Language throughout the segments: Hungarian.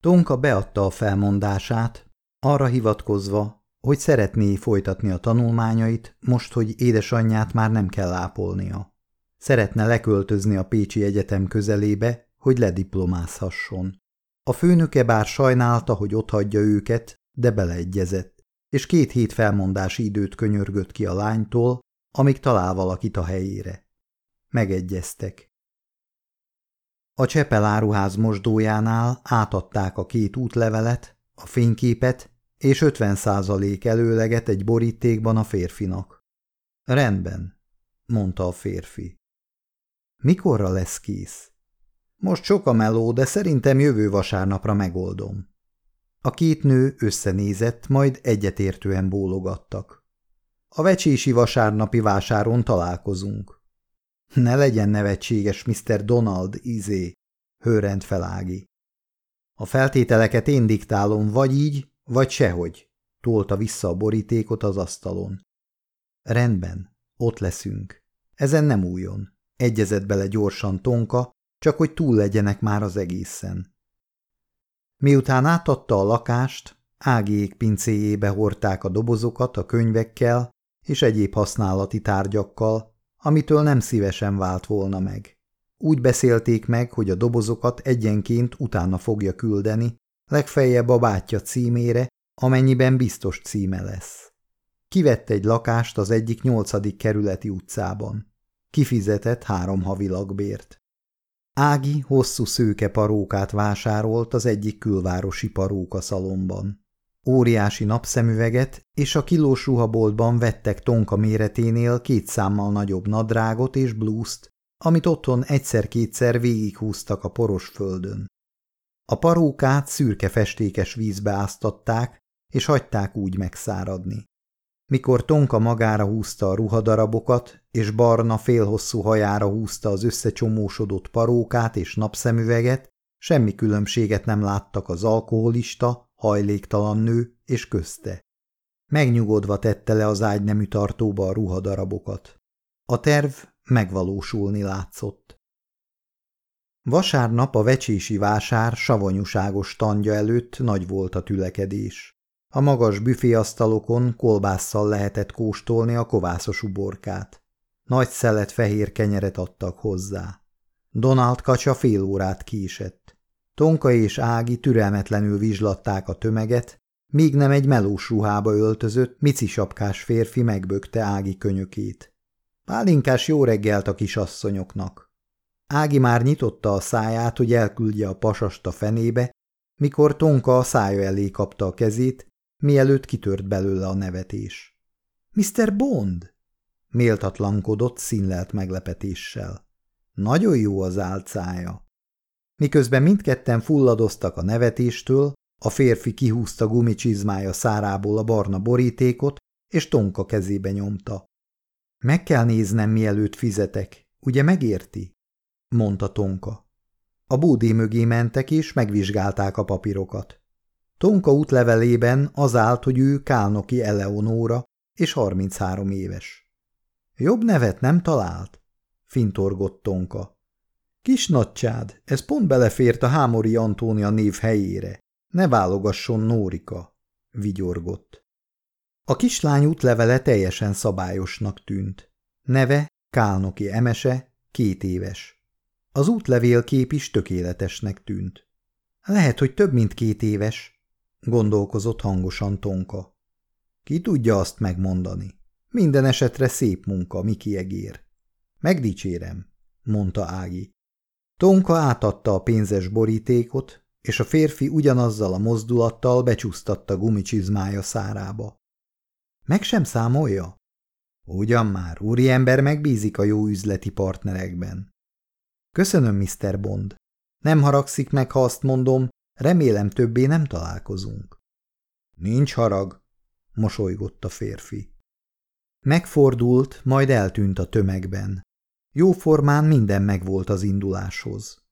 Tonka beadta a felmondását, arra hivatkozva, hogy szeretné folytatni a tanulmányait, most, hogy édesanyját már nem kell ápolnia. Szeretne leköltözni a Pécsi Egyetem közelébe, hogy lediplomázhasson. A főnöke bár sajnálta, hogy otthagyja őket, de beleegyezett, és két hét felmondási időt könyörgött ki a lánytól, amíg talál valakit a helyére. Megegyeztek. A Csepeláruház mosdójánál átadták a két útlevelet, a fényképet és 50 százalék előleget egy borítékban a férfinak. Rendben, mondta a férfi. Mikorra lesz kész? Most sok a meló, de szerintem jövő vasárnapra megoldom. A két nő összenézett, majd egyetértően bólogattak. A vecsési vasárnapi vásáron találkozunk. Ne legyen nevetséges, Mr. Donald, izé, hőrend felági. A feltételeket én diktálom, vagy így, vagy sehogy, tolta vissza a borítékot az asztalon. Rendben, ott leszünk. Ezen nem újon. Egyezett bele gyorsan Tonka, csak hogy túl legyenek már az egészen. Miután átadta a lakást, Ágiék pincéjébe hordták a dobozokat a könyvekkel és egyéb használati tárgyakkal, amitől nem szívesen vált volna meg. Úgy beszélték meg, hogy a dobozokat egyenként utána fogja küldeni, legfeljebb a bátyja címére, amennyiben biztos címe lesz. Kivett egy lakást az egyik nyolcadik kerületi utcában. Kifizetett három havi lakbért. Ági hosszú szőke parókát vásárolt az egyik külvárosi paróka szalomban. Óriási napszemüveget és a kilós ruhaboltban vettek tonka méreténél két számmal nagyobb nadrágot és blúzt, amit otthon egyszer-kétszer végighúztak a poros földön. A parókát szürke festékes vízbe áztatták, és hagyták úgy megszáradni. Mikor Tonka magára húzta a ruhadarabokat, és barna félhosszú hajára húzta az összecsomósodott parókát és napszemüveget, semmi különbséget nem láttak az alkoholista, hajléktalan nő és közte. Megnyugodva tette le az ágynemű tartóba a ruhadarabokat. A terv megvalósulni látszott. Vasárnap a vecsési vásár savanyúságos tandja előtt nagy volt a tülekedés. A magas büféasztalokon kolbásszal lehetett kóstolni a kovászos uborkát. Nagy szelet fehér kenyeret adtak hozzá. Donald kacsa fél órát késett. Tonka és Ági türelmetlenül vizslatták a tömeget, míg nem egy melós ruhába öltözött, micisapkás férfi megbökte Ági könyökét. Pálinkás jó reggelt a kisasszonyoknak. Ági már nyitotta a száját, hogy elküldje a pasast a fenébe, mikor Tonka a szája elé kapta a kezét, mielőtt kitört belőle a nevetés. – Mr. Bond! – méltatlankodott színlelt meglepetéssel. Nagyon jó az álcája. Miközben mindketten fulladoztak a nevetéstől, a férfi kihúzta gumicsizmája szárából a barna borítékot, és Tonka kezébe nyomta. Meg kell néznem, mielőtt fizetek, ugye megérti? mondta Tonka. A bódé mögé mentek, és megvizsgálták a papírokat. Tonka útlevelében az állt, hogy ő Kálnoki Eleonóra, és 33 éves. Jobb nevet nem talált? fintorgott Tonka. Kis nagycsád, ez pont belefért a Hámori Antónia név helyére. Ne válogasson Nórika, vigyorgott. A kislány útlevele teljesen szabályosnak tűnt. Neve Kálnoki Emese, két éves. Az útlevélkép is tökéletesnek tűnt. Lehet, hogy több mint két éves, gondolkozott hangosan Tonka. Ki tudja azt megmondani? Minden esetre szép munka, Miki egér. Megdicsérem, mondta Ági. Tonka átadta a pénzes borítékot, és a férfi ugyanazzal a mozdulattal becsúsztatta gumicsizmája szárába. Meg sem számolja? Ugyan már, úriember megbízik a jó üzleti partnerekben. Köszönöm, Mr. Bond. Nem haragszik meg, ha azt mondom, remélem többé nem találkozunk. Nincs harag, mosolygott a férfi. Megfordult, majd eltűnt a tömegben. Jóformán minden megvolt az induláshoz.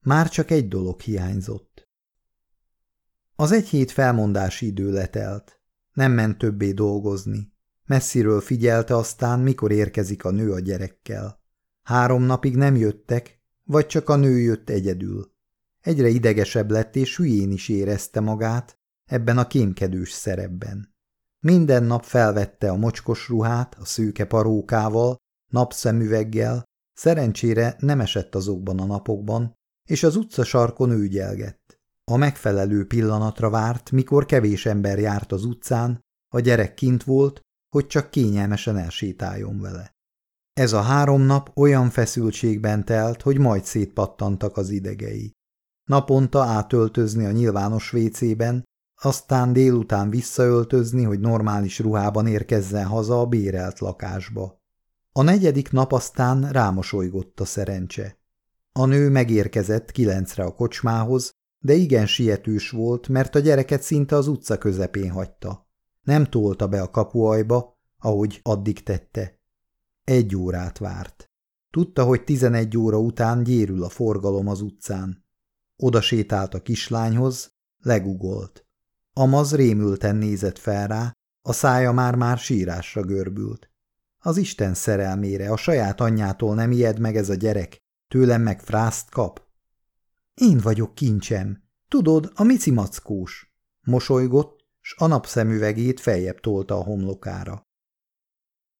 Már csak egy dolog hiányzott. Az egy hét felmondási idő letelt. Nem ment többé dolgozni. Messziről figyelte aztán, mikor érkezik a nő a gyerekkel. Három napig nem jöttek, vagy csak a nő jött egyedül. egyre idegesebb lett és hülyén is érezte magát ebben a kémkedős szerepben. Minden nap felvette a mocskos ruhát a szőke parókával, napszemüveggel, szerencsére nem esett azokban a napokban, és az utca sarkon ügyelgett. A megfelelő pillanatra várt, mikor kevés ember járt az utcán, a gyerek kint volt, hogy csak kényelmesen elsétáljon vele. Ez a három nap olyan feszültségben telt, hogy majd szétpattantak az idegei. Naponta átöltözni a nyilvános vécében, aztán délután visszaöltözni, hogy normális ruhában érkezzen haza a bérelt lakásba. A negyedik nap aztán rámosolygott a szerencse. A nő megérkezett kilencre a kocsmához, de igen sietős volt, mert a gyereket szinte az utca közepén hagyta. Nem tolta be a kapuajba, ahogy addig tette. Egy órát várt. Tudta, hogy tizenegy óra után gyérül a forgalom az utcán. Oda sétált a kislányhoz, legugolt. Amaz rémülten nézett fel rá, a szája már-már sírásra görbült. Az Isten szerelmére, a saját anyjától nem ijed meg ez a gyerek, tőlem meg frászt kap. Én vagyok kincsem, tudod, a mici mackós. Mosolygott, s a napszemüvegét feljebb tolta a homlokára.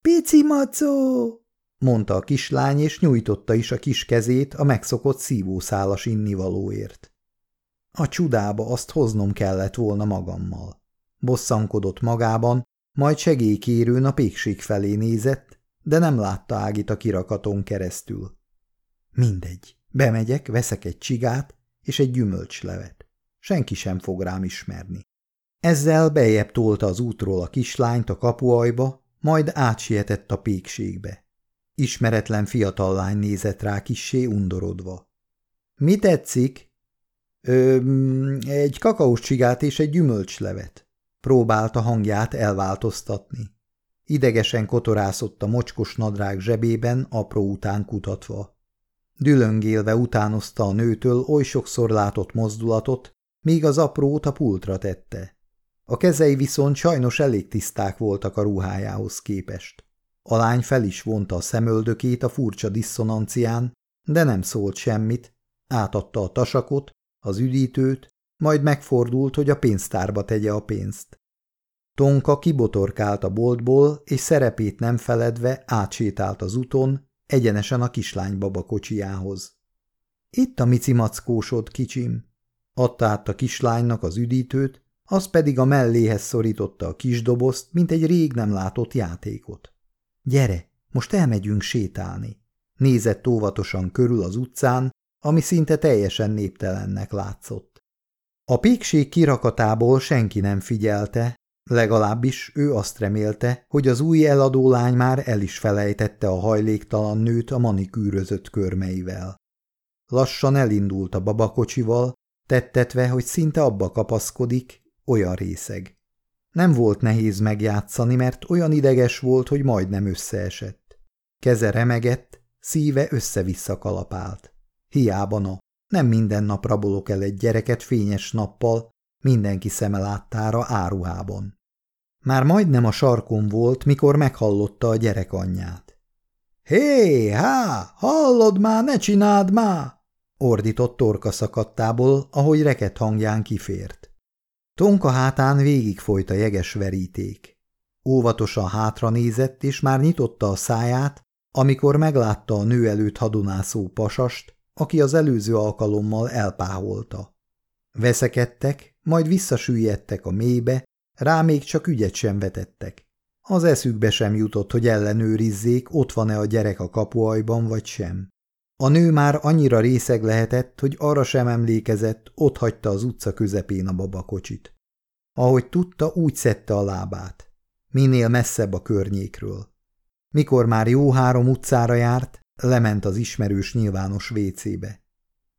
Pici macó! mondta a kislány, és nyújtotta is a kis kezét a megszokott szívószálas innivalóért. A csudába azt hoznom kellett volna magammal. Bosszankodott magában, majd segélykérőn a pékség felé nézett, de nem látta Ágit a kirakaton keresztül. Mindegy, bemegyek, veszek egy csigát és egy gyümölcslevet. Senki sem fog rám ismerni. Ezzel bejebb tolta az útról a kislányt a kapuajba, majd átsietett a pékségbe. Ismeretlen fiatal lány nézett rá kissé undorodva. – Mi tetszik? Mm, egy kakaós csigát és egy gyümölcslevet. Próbálta hangját elváltoztatni. Idegesen kotorászott a mocskos nadrág zsebében, apró után kutatva. Dülöngélve utánozta a nőtől oly sokszor látott mozdulatot, míg az aprót a pultra tette. A kezei viszont sajnos elég tiszták voltak a ruhájához képest. A lány fel is vonta a szemöldökét a furcsa diszonancián, de nem szólt semmit, átadta a tasakot, az üdítőt, majd megfordult, hogy a pénztárba tegye a pénzt. Tonka kibotorkált a boltból, és szerepét nem feledve átsétált az úton, egyenesen a kislány babakocsijához. Itt a mici kicsim. Adta át a kislánynak az üdítőt, az pedig a melléhez szorította a kis dobozt, mint egy rég nem látott játékot. Gyere, most elmegyünk sétálni. Nézett óvatosan körül az utcán, ami szinte teljesen néptelennek látszott. A pékség kirakatából senki nem figyelte, legalábbis ő azt remélte, hogy az új eladó lány már el is felejtette a hajléktalan nőt a manikűrözött körmeivel. Lassan elindult a babakocsival, tettetve, hogy szinte abba kapaszkodik, olyan részeg. Nem volt nehéz megjátszani, mert olyan ideges volt, hogy majdnem összeesett. Keze remegett, szíve össze-vissza kalapált. Hiába na, nem minden nap rabolok el egy gyereket fényes nappal, mindenki szeme láttára áruhában. Már majdnem a sarkon volt, mikor meghallotta a gyerek anyját. Hé, há, hallod már, ne csináld már! ordított torka szakadtából, ahogy reket hangján kifért. Tonka hátán végigfolyt a jeges veríték. Óvatosan hátra nézett, és már nyitotta a száját, amikor meglátta a nő előtt hadonászó pasast, aki az előző alkalommal elpáholta. Veszekedtek, majd visszasüllyedtek a mélybe, rá még csak ügyet sem vetettek. Az eszükbe sem jutott, hogy ellenőrizzék, ott van-e a gyerek a kapuajban vagy sem. A nő már annyira részeg lehetett, hogy arra sem emlékezett, ott hagyta az utca közepén a babakocsit. Ahogy tudta, úgy szedte a lábát. Minél messzebb a környékről. Mikor már jó három utcára járt, lement az ismerős nyilvános vécébe.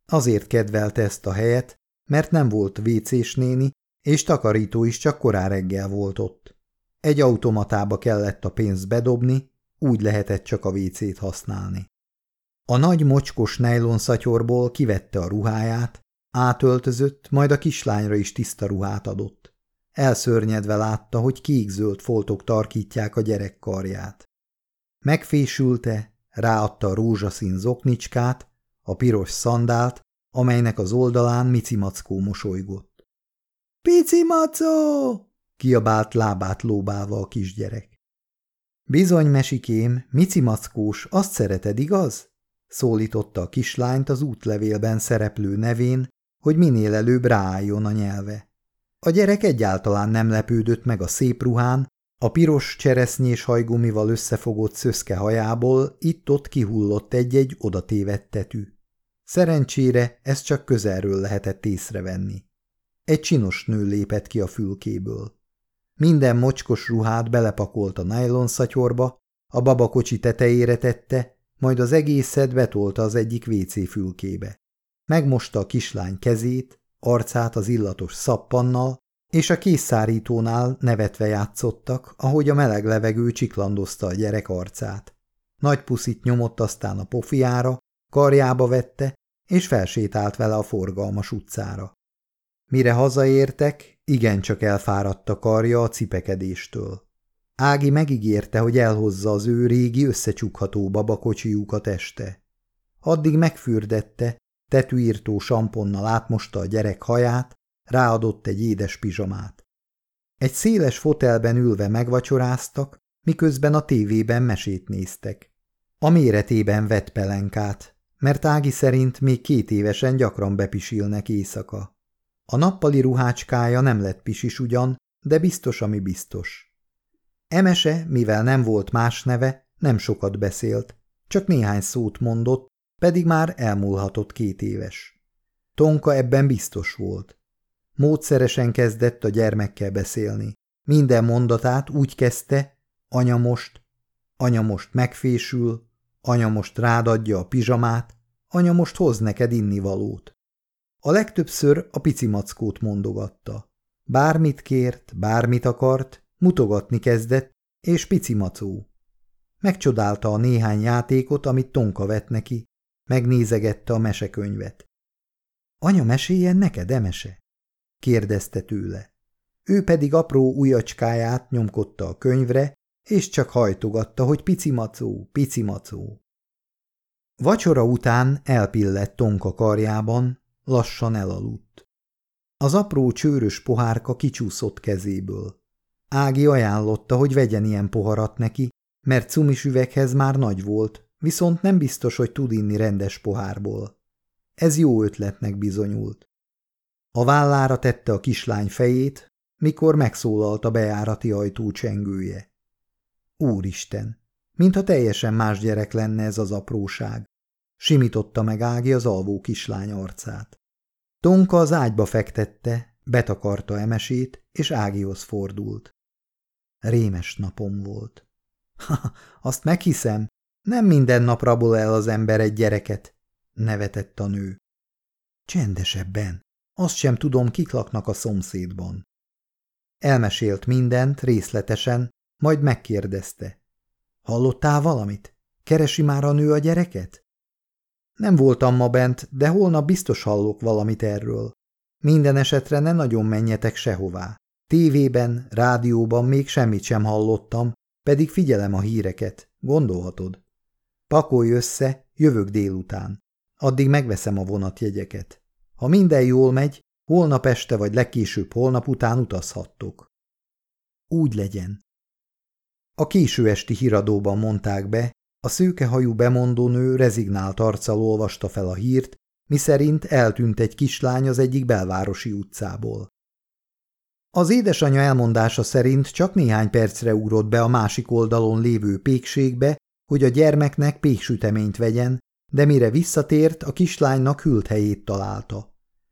Azért kedvelte ezt a helyet, mert nem volt vécés néni, és takarító is csak korán reggel volt ott. Egy automatába kellett a pénzt bedobni, úgy lehetett csak a vécét használni. A nagy mocskos nejlonszatyorból kivette a ruháját, átöltözött, majd a kislányra is tiszta ruhát adott. Elszörnyedve látta, hogy kék-zöld foltok tarkítják a gyerek karját. Megfésülte, ráadta a rózsaszín zoknicskát, a piros szandált, amelynek az oldalán Mici Mackó mosolygott. – Pici Macó! – kiabált lábát lóbálva a kisgyerek. – Bizony, mesikém, Mici Mackós, azt szereted, igaz? – szólította a kislányt az útlevélben szereplő nevén, hogy minél előbb ráálljon a nyelve. A gyerek egyáltalán nem lepődött meg a szép ruhán, a piros cseresznyés hajgumival összefogott szöszke hajából itt-ott kihullott egy-egy odatévedt tetű. Szerencsére ezt csak közelről lehetett észrevenni. Egy csinos nő lépett ki a fülkéből. Minden mocskos ruhát belepakolt a nylon szatyorba, a babakocsi tetejére tette, majd az egészet betolta az egyik WC fülkébe. Megmosta a kislány kezét, arcát az illatos szappannal, és a készszárítónál nevetve játszottak, ahogy a meleg levegő csiklandozta a gyerek arcát. Nagy puszit nyomott aztán a pofiára, karjába vette, és felsétált vele a forgalmas utcára. Mire hazaértek, igencsak elfáradt a karja a cipekedéstől. Ági megígérte, hogy elhozza az ő régi összecsukható babakocsijukat este. Addig megfürdette, tetűírtó samponnal átmosta a gyerek haját, ráadott egy édes pizsamát. Egy széles fotelben ülve megvacsoráztak, miközben a tévében mesét néztek. A méretében vett pelenkát, mert Ági szerint még két évesen gyakran bepisilnek éjszaka. A nappali ruhácskája nem lett pisis ugyan, de biztos, ami biztos. Emese, mivel nem volt más neve, nem sokat beszélt, csak néhány szót mondott, pedig már elmúlhatott két éves. Tonka ebben biztos volt. Módszeresen kezdett a gyermekkel beszélni. Minden mondatát úgy kezdte, anya most, anya most megfésül, anya most rádadja a pizsamát, anya most hoz neked innivalót. A legtöbbször a pici mackót mondogatta. Bármit kért, bármit akart, mutogatni kezdett, és pici macó. Megcsodálta a néhány játékot, amit Tonka vett neki, megnézegette a mesekönyvet. Anya meséljen neked, emese? Kérdezte tőle. Ő pedig apró ujjacskáját nyomkodta a könyvre, és csak hajtogatta, hogy pici macó, pici macó. Vacsora után elpillett Tonka karjában, lassan elaludt. Az apró csőrös pohárka kicsúszott kezéből. Ági ajánlotta, hogy vegyen ilyen poharat neki, mert cumis üveghez már nagy volt, viszont nem biztos, hogy tud inni rendes pohárból. Ez jó ötletnek bizonyult. A vállára tette a kislány fejét, mikor megszólalt a bejárati ajtó csengője. Úristen, mintha teljesen más gyerek lenne ez az apróság. Simította meg Ági az alvó kislány arcát. Tonka az ágyba fektette, betakarta emesét, és Ágihoz fordult. Rémes napom volt. Ha, azt meghiszem, nem minden nap rabol el az ember egy gyereket, nevetett a nő. Csendesebben, azt sem tudom, kik laknak a szomszédban. Elmesélt mindent részletesen, majd megkérdezte. Hallottál valamit? Keresi már a nő a gyereket? Nem voltam ma bent, de holnap biztos hallok valamit erről. Minden esetre ne nagyon menjetek sehová. Tévében, rádióban még semmit sem hallottam, pedig figyelem a híreket, gondolhatod. Pakolj össze, jövök délután. Addig megveszem a vonatjegyeket. Ha minden jól megy, holnap este vagy legkésőbb holnap után utazhattok. Úgy legyen. A késő esti híradóban mondták be, a szőkehajú bemondónő rezignált arccal olvasta fel a hírt, miszerint eltűnt egy kislány az egyik belvárosi utcából. Az édesanyja elmondása szerint csak néhány percre ugrott be a másik oldalon lévő pékségbe, hogy a gyermeknek péksüteményt vegyen, de mire visszatért, a kislánynak hűlt helyét találta.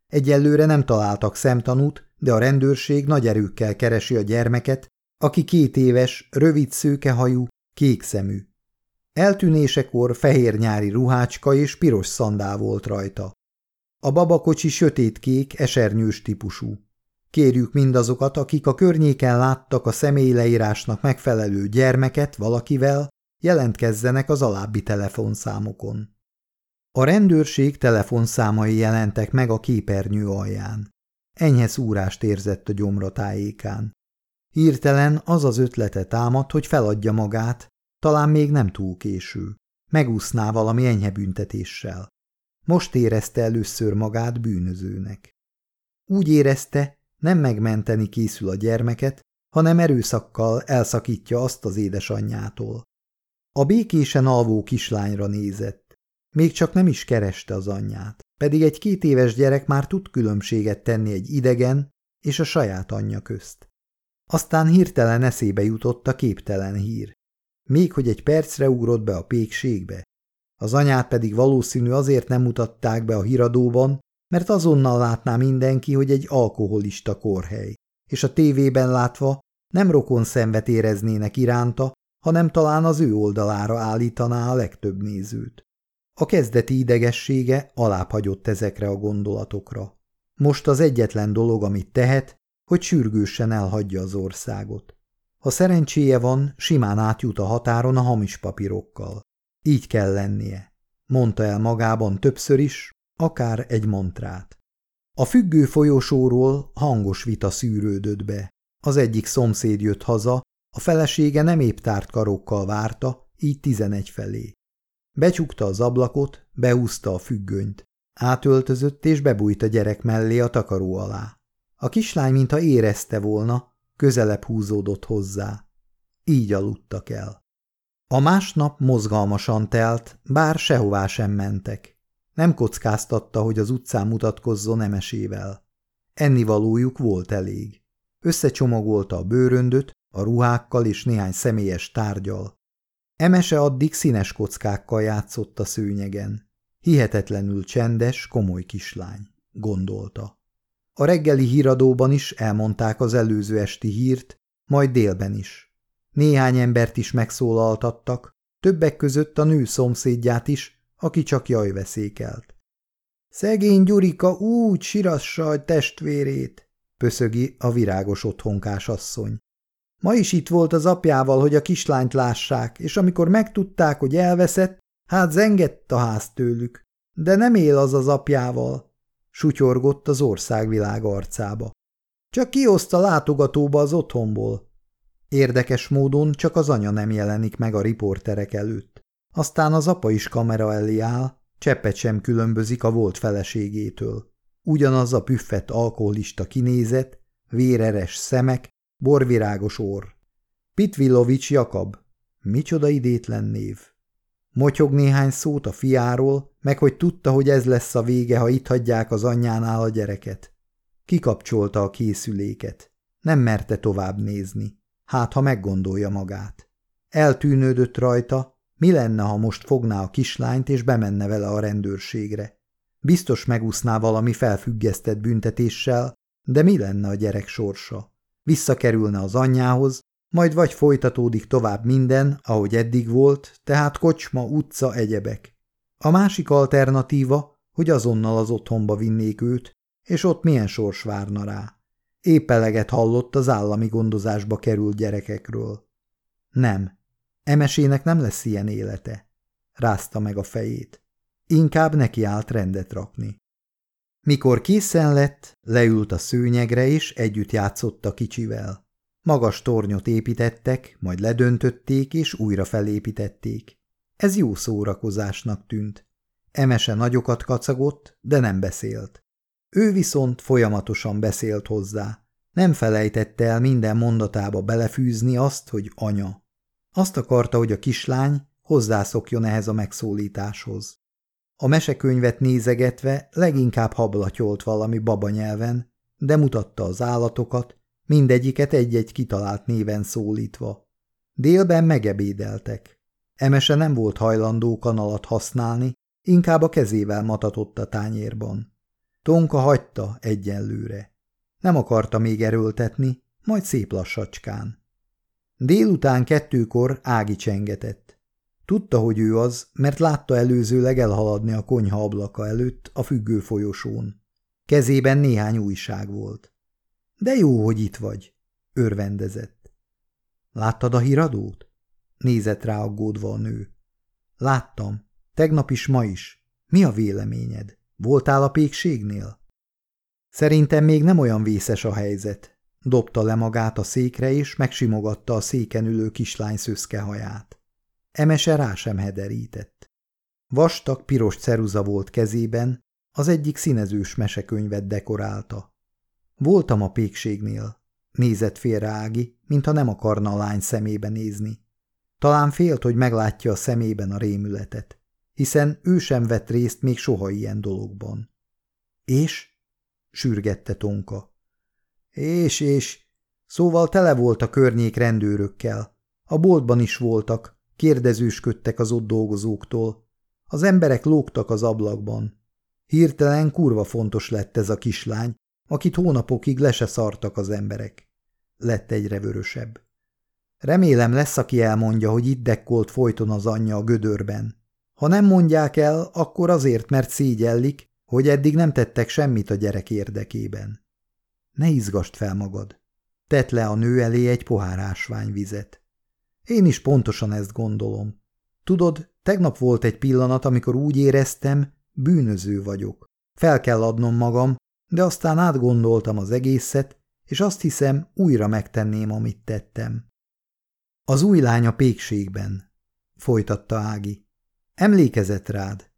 Egyelőre nem találtak szemtanút, de a rendőrség nagy erőkkel keresi a gyermeket, aki két éves, rövid szőkehajú, kék szemű. Eltűnésekor fehér nyári ruhácska és piros szandál volt rajta. A babakocsi sötétkék, esernyős típusú. Kérjük mindazokat, akik a környéken láttak a személyleírásnak megfelelő gyermeket valakivel, jelentkezzenek az alábbi telefonszámokon. A rendőrség telefonszámai jelentek meg a képernyő alján. Enyhe szúrást érzett a gyomra tájékán. Hirtelen az az ötlete támadt, hogy feladja magát, talán még nem túl késő. Megúszná valami enyhe büntetéssel. Most érezte először magát bűnözőnek. Úgy érezte, nem megmenteni készül a gyermeket, hanem erőszakkal elszakítja azt az édesanyjától. A békésen alvó kislányra nézett. Még csak nem is kereste az anyját, pedig egy két éves gyerek már tud különbséget tenni egy idegen és a saját anyja közt. Aztán hirtelen eszébe jutott a képtelen hír. Még hogy egy percre ugrott be a pékségbe. Az anyát pedig valószínű azért nem mutatták be a híradóban, mert azonnal látná mindenki, hogy egy alkoholista korhely, és a tévében látva nem rokon szenvet éreznének iránta, hanem talán az ő oldalára állítaná a legtöbb nézőt. A kezdeti idegessége alábbhagyott ezekre a gondolatokra. Most az egyetlen dolog, amit tehet, hogy sürgősen elhagyja az országot. Ha szerencséje van, simán átjut a határon a hamis papírokkal. Így kell lennie, mondta el magában többször is, akár egy montrát. A függő folyosóról hangos vita szűrődött be. Az egyik szomszéd jött haza, a felesége nem épp tárt karokkal várta, így tizenegy felé. Becsukta az ablakot, beúzta a függönyt. Átöltözött és bebújt a gyerek mellé a takaró alá. A kislány, mintha érezte volna, közelebb húzódott hozzá. Így aludtak el. A másnap mozgalmasan telt, bár sehová sem mentek. Nem kockáztatta, hogy az utcán mutatkozzon emesével. Ennivalójuk volt elég. Összecsomagolta a bőröndöt, a ruhákkal és néhány személyes tárgyal. Emese addig színes kockákkal játszott a szőnyegen. Hihetetlenül csendes, komoly kislány, gondolta. A reggeli híradóban is elmondták az előző esti hírt, majd délben is. Néhány embert is megszólaltattak, többek között a nő szomszédját is, aki csak jaj veszékelt. Szegény Gyurika úgy sirassa a testvérét, pöszögi a virágos otthonkás asszony. Ma is itt volt az apjával, hogy a kislányt lássák, és amikor megtudták, hogy elveszett, hát zengett a ház tőlük. De nem él az az apjával, sutyorgott az országvilág arcába. Csak kioszta látogatóba az otthonból. Érdekes módon csak az anya nem jelenik meg a riporterek előtt. Aztán az apa is kamera elé áll, cseppet sem különbözik a volt feleségétől. Ugyanaz a püffet alkoholista kinézet, véreres szemek, borvirágos orr. Pitvillovics Jakab. Micsoda idétlen név. Motyog néhány szót a fiáról, meg hogy tudta, hogy ez lesz a vége, ha itt hagyják az anyjánál a gyereket. Kikapcsolta a készüléket. Nem merte tovább nézni. Hát, ha meggondolja magát. Eltűnődött rajta, mi lenne, ha most fogná a kislányt és bemenne vele a rendőrségre. Biztos megúszná valami felfüggesztett büntetéssel, de mi lenne a gyerek sorsa? Visszakerülne az anyjához, majd vagy folytatódik tovább minden, ahogy eddig volt, tehát kocsma, utca, egyebek. A másik alternatíva, hogy azonnal az otthonba vinnék őt, és ott milyen sors várna rá. Épp eleget hallott az állami gondozásba került gyerekekről. Nem, emesének nem lesz ilyen élete. Rázta meg a fejét. Inkább neki állt rendet rakni. Mikor készen lett, leült a szőnyegre és együtt játszott a kicsivel. Magas tornyot építettek, majd ledöntötték és újra felépítették. Ez jó szórakozásnak tűnt. Emese nagyokat kacagott, de nem beszélt. Ő viszont folyamatosan beszélt hozzá. Nem felejtette el minden mondatába belefűzni azt, hogy anya. Azt akarta, hogy a kislány hozzászokjon ehhez a megszólításhoz. A mesekönyvet nézegetve leginkább hablatyolt valami babanyelven, de mutatta az állatokat, mindegyiket egy-egy kitalált néven szólítva. Délben megebédeltek. Emese nem volt hajlandó kanalat használni, inkább a kezével matatott a tányérban. Tonka hagyta egyenlőre. Nem akarta még erőltetni, majd szép lassacskán. Délután kettőkor Ági csengetett. Tudta, hogy ő az, mert látta előzőleg elhaladni a konyha ablaka előtt a függő folyosón. Kezében néhány újság volt. De jó, hogy itt vagy, örvendezett. Láttad a híradót? Nézett rá aggódva a nő. Láttam. Tegnap is, ma is. Mi a véleményed? Voltál a pékségnél? Szerintem még nem olyan vészes a helyzet. Dobta le magát a székre, és megsimogatta a széken ülő kislány szöszke haját. Emese rá sem hederített. Vastag, piros ceruza volt kezében, az egyik színezős mesekönyvet dekorálta. Voltam a pékségnél. Nézett félre Ági, mintha nem akarna a lány szemébe nézni. Talán félt, hogy meglátja a szemében a rémületet, hiszen ő sem vett részt még soha ilyen dologban. És? sürgette Tonka. És, és, szóval tele volt a környék rendőrökkel. A boltban is voltak, kérdezősködtek az ott dolgozóktól. Az emberek lógtak az ablakban. Hirtelen kurva fontos lett ez a kislány, akit hónapokig le se szartak az emberek. Lett egyre vörösebb. Remélem lesz, aki elmondja, hogy itt dekkolt folyton az anyja a gödörben. Ha nem mondják el, akkor azért, mert szégyellik, hogy eddig nem tettek semmit a gyerek érdekében. Ne izgast fel magad. Tett le a nő elé egy pohár ásványvizet. Én is pontosan ezt gondolom. Tudod, tegnap volt egy pillanat, amikor úgy éreztem, bűnöző vagyok. Fel kell adnom magam, de aztán átgondoltam az egészet, és azt hiszem, újra megtenném, amit tettem. Az új lány a pékségben, folytatta Ági. Emlékezett rád.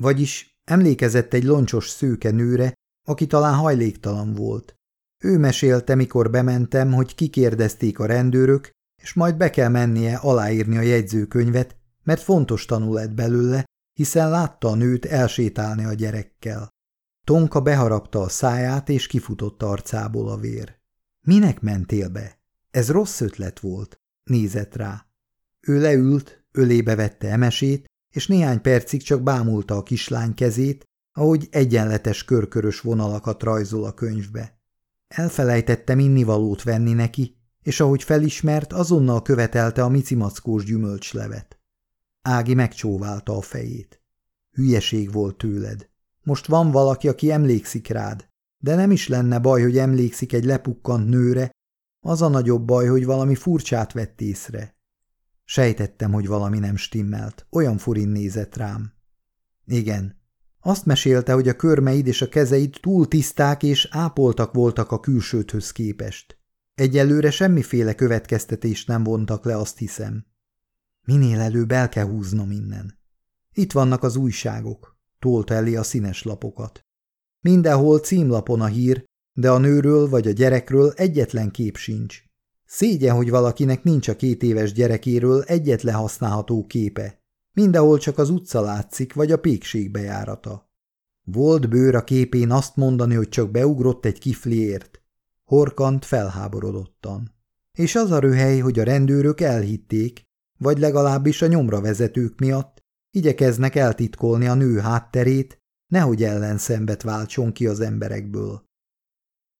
Vagyis emlékezett egy loncsos szőke nőre, aki talán hajléktalan volt. Ő mesélte, mikor bementem, hogy kikérdezték a rendőrök, és majd be kell mennie aláírni a jegyzőkönyvet, mert fontos tanul belőle, hiszen látta a nőt elsétálni a gyerekkel. Tonka beharapta a száját, és kifutott arcából a vér. Minek mentél be? Ez rossz ötlet volt. Nézett rá. Ő leült, ölébe vette emesét, és néhány percig csak bámulta a kislány kezét, ahogy egyenletes körkörös vonalakat rajzol a könyvbe. Elfelejtettem innivalót venni neki, és ahogy felismert, azonnal követelte a micimackós gyümölcslevet. Ági megcsóválta a fejét. Hülyeség volt tőled. Most van valaki, aki emlékszik rád, de nem is lenne baj, hogy emlékszik egy lepukkant nőre, az a nagyobb baj, hogy valami furcsát vett észre. Sejtettem, hogy valami nem stimmelt, olyan furin nézett rám. Igen. Azt mesélte, hogy a körmeid és a kezeid túl tiszták és ápoltak voltak a külsődhöz képest. Egyelőre semmiféle következtetést nem vontak le, azt hiszem. Minél előbb el kell húznom innen. Itt vannak az újságok, tolta elé a színes lapokat. Mindenhol címlapon a hír, de a nőről vagy a gyerekről egyetlen kép sincs. Szégyen, hogy valakinek nincs a két éves gyerekéről egyetlen használható képe. Mindenhol csak az utca látszik, vagy a pékség bejárata. Volt bőr a képén azt mondani, hogy csak beugrott egy kifliért. Horkant felháborodottan. És az a röhely, hogy a rendőrök elhitték, vagy legalábbis a nyomra vezetők miatt, igyekeznek eltitkolni a nő hátterét, nehogy ellenszembet váltson ki az emberekből.